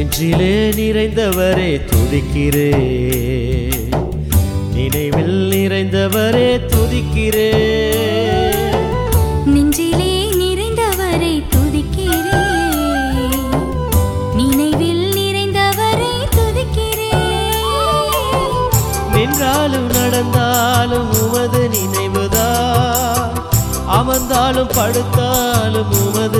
நெஞ்சிலே நிறைந்தவரே துதிக்கிறே நினைவில் நிறைந்தவரே துதிக்கிறே நெஞ்சிலே நிறைந்தவரை துதிக்கிறேன். நினைவில் நிறைந்தவரை துதிக்கிறேன். நின்றாலும் நடந்தாலும் உமது நினைவுதான். அமர்ந்தாலும் படுத்தாலும் உமது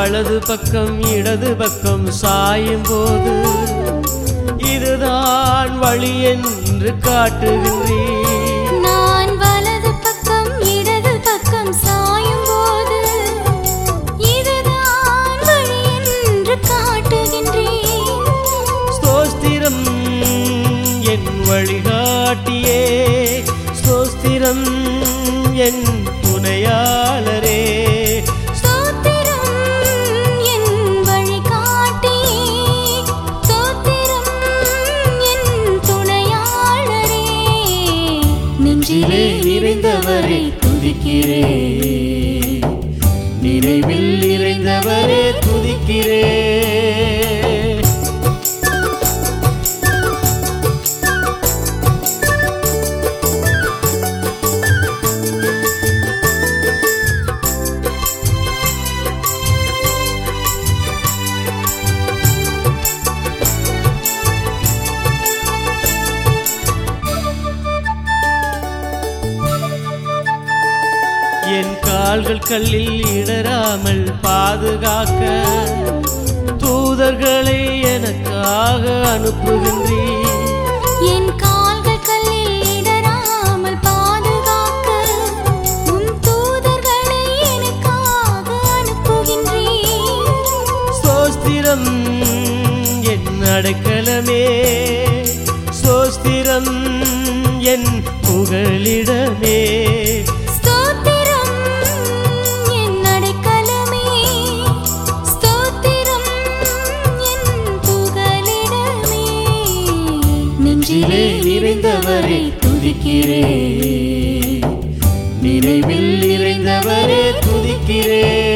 வலது பக்கம் இடது பக்கம் சாயும் போது இதுதான் வழி என்று காட்டுகின்றேன். நான் வலது பக்கம் இடது பக்கம் சாயும் போது இதுதான் வழி என்று காட்டுகின்றேன். ஸ்தோஸ்திரம் என் வழிகாட்டியே. ஸ்தோஸ்திரம் என் துணையாளரே. நெஞ்சிலே நிறைந்தவரை துதிக்கிறே. நினைவில் நிறைந்தவரே துதிக்கிறேன் என் கால்கள் கல்லில் இடராமல் பாதுகாக்க தூதர்களை எனக்காக அனுப்புகின்றேன் என் கால்கள் கல்லில் இடராமல் பாதுகாக்க உன் தூதர்களை எனக்காக அனுப்புகின்றேன் சோஸ்திரம் என் அடைக்கலமே. சோஸ்திரம் என் புகலிடமே துதிக்கிறே நினைவில் நிறைந்தவரே துதிக்கிறே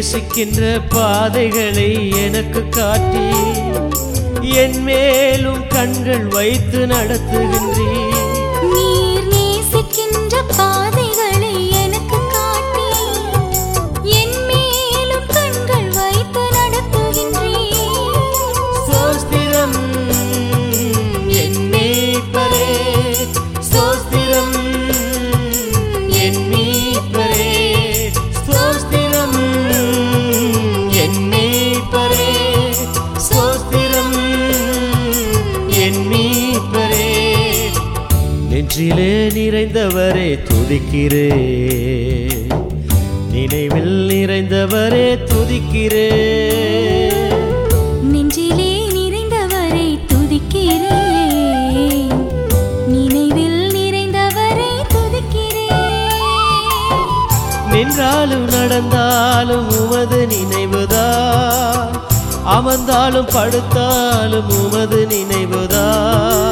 நேசிக்கின்ற பாதைகளை எனக்கு காட்டி என் மேலும் கண்கள் வைத்து நடத்துகின்றேன் நெஞ்சிலே நிறைந்தவரே துதிக்கிறே. நினைவில் நிறைந்தவரே துதிக்கிறே. நெஞ்சிலே நிறைந்தவரை துதிக்கிறேன் நினைவில் நிறைந்தவரை துதிக்கிறேன் நின்றாலும் நடந்தாலும் உமது நினைவுதான் அமர்ந்தாலும் படுத்தாலும் உமது நினைவுதான்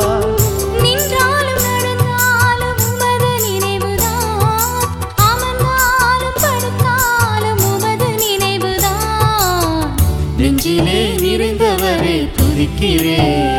இருக்கிறேன்